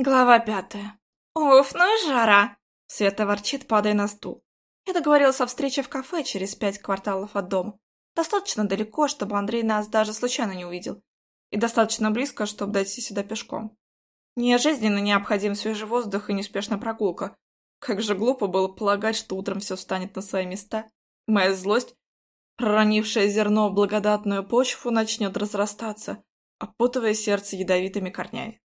Глава пятая. «Уф, ну и жара!» Света ворчит, падая на стул. Я договорилась о встрече в кафе через пять кварталов от дома. Достаточно далеко, чтобы Андрей нас даже случайно не увидел. И достаточно близко, чтобы дойти сюда пешком. Мне жизненно необходим свежий воздух и неспешная прогулка. Как же глупо было полагать, что утром все встанет на свои места. Моя злость, проронившая зерно в благодатную почву, начнет разрастаться, опутывая сердце ядовитыми корнями.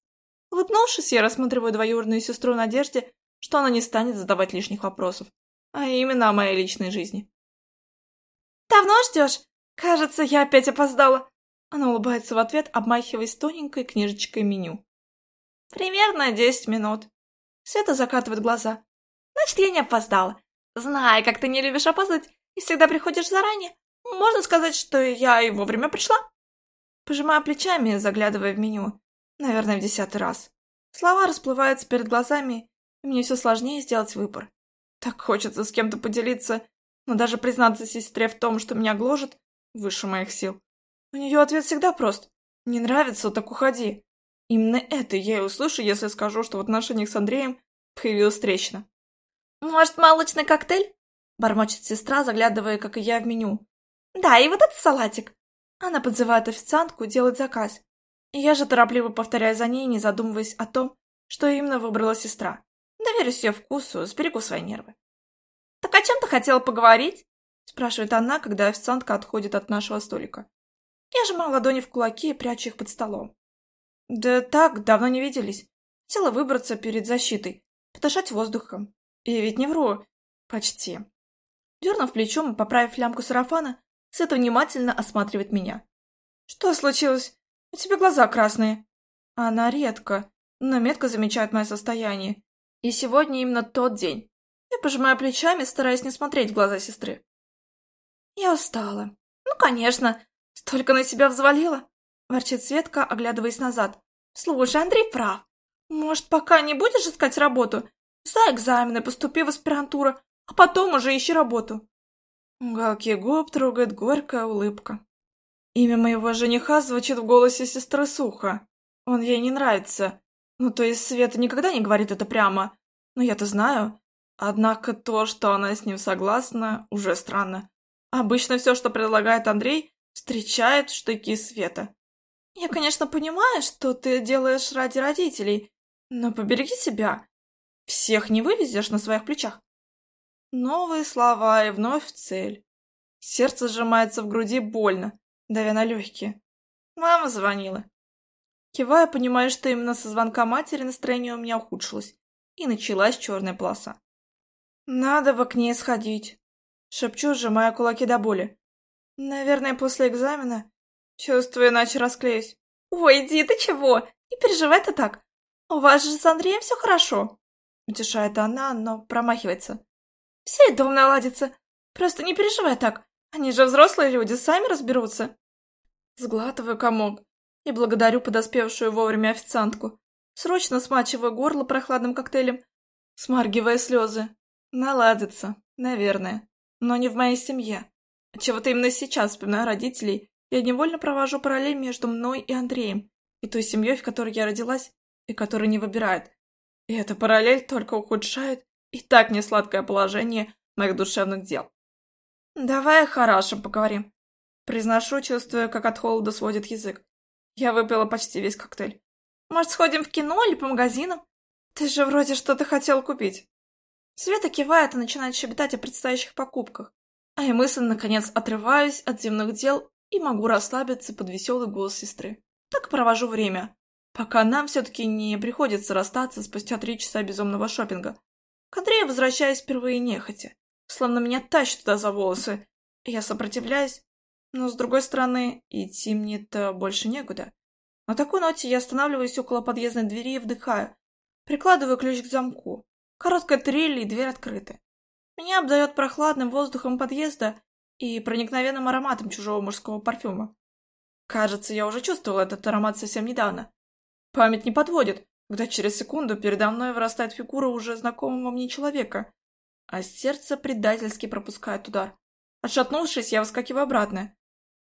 Улыбнувшись, я рассматриваю двоюродную сестру в надежде, что она не станет задавать лишних вопросов, а именно о моей личной жизни. «Давно ждешь? Кажется, я опять опоздала!» Она улыбается в ответ, обмахиваясь тоненькой книжечкой меню. «Примерно десять минут». Света закатывает глаза. «Значит, я не опоздала. Знай, как ты не любишь опаздывать и всегда приходишь заранее. Можно сказать, что я и вовремя пришла?» Пожимаю плечами, заглядывая в меню. Наверное, в десятый раз. Слова расплываются перед глазами, и мне все сложнее сделать выбор. Так хочется с кем-то поделиться, но даже признаться сестре в том, что меня гложет, выше моих сил. У нее ответ всегда прост. Не нравится, так уходи. Именно это я и услышу, если скажу, что в отношениях с Андреем появилась трещина. «Может, молочный коктейль?» — бормочет сестра, заглядывая, как и я, в меню. «Да, и вот этот салатик». Она подзывает официантку, делает заказ. Я же торопливо повторяю за ней, не задумываясь о том, что именно выбрала сестра. Доверюсь ее вкусу, сберегу свои нервы. «Так о чем ты хотела поговорить?» спрашивает она, когда официантка отходит от нашего столика. Я сжимаю ладони в кулаки и прячу их под столом. Да так, давно не виделись. Хотела выбраться перед защитой, подышать воздухом. И ведь не вру. Почти. Дернув плечом и поправив лямку сарафана, Света внимательно осматривает меня. Что случилось? У тебя глаза красные. Она редко, но метко замечает мое состояние. И сегодня именно тот день. Я пожимаю плечами, стараясь не смотреть в глаза сестры. Я устала. Ну, конечно. Столько на себя взвалила. Ворчит Светка, оглядываясь назад. Слушай, Андрей прав. Может, пока не будешь искать работу? За экзамены поступи в аспирантуру, а потом уже ищи работу. Уголки губ трогает горькая улыбка. Имя моего жениха звучит в голосе сестры сухо. Он ей не нравится. Ну, то есть Света никогда не говорит это прямо. Но я-то знаю. Однако то, что она с ним согласна, уже странно. Обычно все, что предлагает Андрей, встречает в штыки Света. Я, конечно, понимаю, что ты делаешь ради родителей, но побереги себя. Всех не вывезешь на своих плечах. Новые слова и вновь в цель. Сердце сжимается в груди больно давя на легкие. Мама звонила. Кивая, понимая, что именно со звонка матери настроение у меня ухудшилось, и началась черная полоса. «Надо бы к ней сходить», — шепчу, сжимая кулаки до боли. «Наверное, после экзамена чувствую, иначе расклеюсь». «Ой, иди, ты чего? Не переживай ты так. У вас же с Андреем все хорошо», — утешает она, но промахивается. «Все и дом наладится. Просто не переживай так. Они же взрослые люди, сами разберутся. Сглатываю комок и благодарю подоспевшую вовремя официантку. Срочно смачиваю горло прохладным коктейлем, смаргивая слезы. Наладится, наверное, но не в моей семье. Отчего-то именно сейчас, вспоминая родителей, я невольно провожу параллель между мной и Андреем, и той семьей, в которой я родилась, и которая не выбирает. И эта параллель только ухудшает и так несладкое положение моих душевных дел. «Давай о хорошем поговорим». Произношу, чувствуя, как от холода сводит язык. Я выпила почти весь коктейль. «Может, сходим в кино или по магазинам? Ты же вроде что-то хотел купить». Света кивает и начинает щебетать о предстоящих покупках. А я мысленно, наконец, отрываюсь от земных дел и могу расслабиться под веселый голос сестры. Так провожу время, пока нам все-таки не приходится расстаться спустя три часа безумного шопинга. К Андрею возвращаюсь впервые нехотя словно меня тащит туда за волосы. Я сопротивляюсь, но, с другой стороны, идти мне-то больше некуда. На такой ноте я останавливаюсь около подъездной двери и вдыхаю. Прикладываю ключ к замку. Короткая трель и дверь открыта. Меня обдает прохладным воздухом подъезда и проникновенным ароматом чужого мужского парфюма. Кажется, я уже чувствовал этот аромат совсем недавно. Память не подводит, когда через секунду передо мной вырастает фигура уже знакомого мне человека а сердце предательски пропускает удар. Отшатнувшись, я выскакиваю обратно,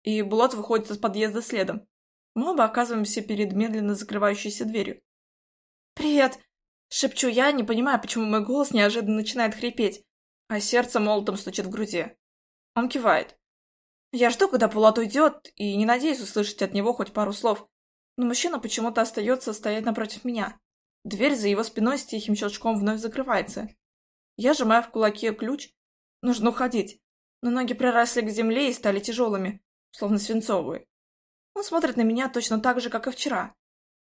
и Булат выходит из подъезда следом. Мы оба оказываемся перед медленно закрывающейся дверью. «Привет!» — шепчу я, не понимая, почему мой голос неожиданно начинает хрипеть, а сердце молотом стучит в груди. Он кивает. Я жду, когда Пулат уйдет, и не надеюсь услышать от него хоть пару слов, но мужчина почему-то остается стоять напротив меня. Дверь за его спиной с тихим щелчком вновь закрывается. Я сжимаю в кулаке ключ. Нужно уходить, но ноги приросли к земле и стали тяжелыми, словно свинцовые. Он смотрит на меня точно так же, как и вчера.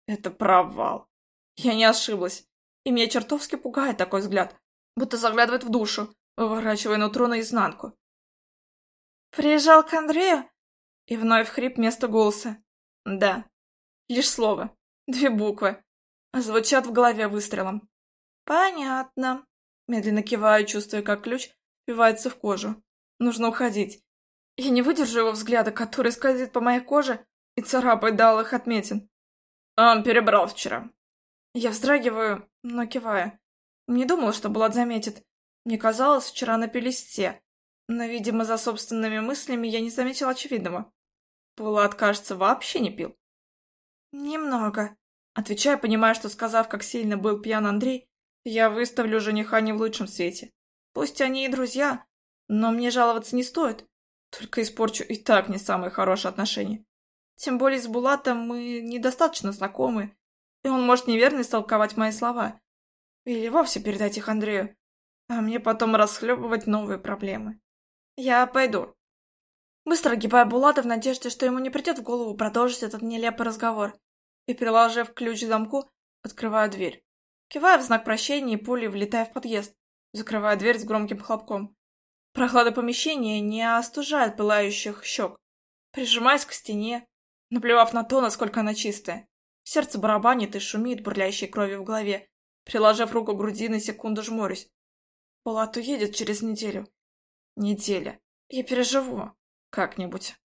Это провал. Я не ошиблась. И меня чертовски пугает такой взгляд, будто заглядывает в душу, выворачивая нутро наизнанку. «Приезжал к Андрею?» И вновь хрип вместо голоса. «Да. Лишь слово. Две буквы. Звучат в голове выстрелом. Понятно». Медленно киваю, чувствуя, как ключ впивается в кожу. Нужно уходить. Я не выдержу его взгляда, который скользит по моей коже и царапает до алых отметин. Он перебрал вчера. Я вздрагиваю, но киваю. Не думала, что Булат заметит. Мне казалось, вчера напились все. Но, видимо, за собственными мыслями я не заметила очевидного. Булат, кажется, вообще не пил. «Немного», — отвечая, понимая, что, сказав, как сильно был пьян Андрей, я выставлю жениха не в лучшем свете. Пусть они и друзья, но мне жаловаться не стоит. Только испорчу и так не самые хорошие отношения. Тем более с Булатом мы недостаточно знакомы, и он может неверно истолковать мои слова. Или вовсе передать их Андрею, а мне потом расхлебывать новые проблемы. Я пойду. Быстро огибаю Булата в надежде, что ему не придет в голову продолжить этот нелепый разговор, и, приложив ключ к замку, открываю дверь. Киваю в знак прощения и пулей влетая в подъезд, закрывая дверь с громким хлопком. Прохлада помещения не остужает пылающих щек. Прижимаюсь к стене, наплевав на то, насколько она чистая. Сердце барабанит и шумит, бурлящей кровью в голове. Приложив руку к груди, на секунду жмурюсь. Палат уедет через неделю. Неделя. Я переживу. Как-нибудь.